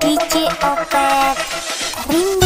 DJ Opet Ring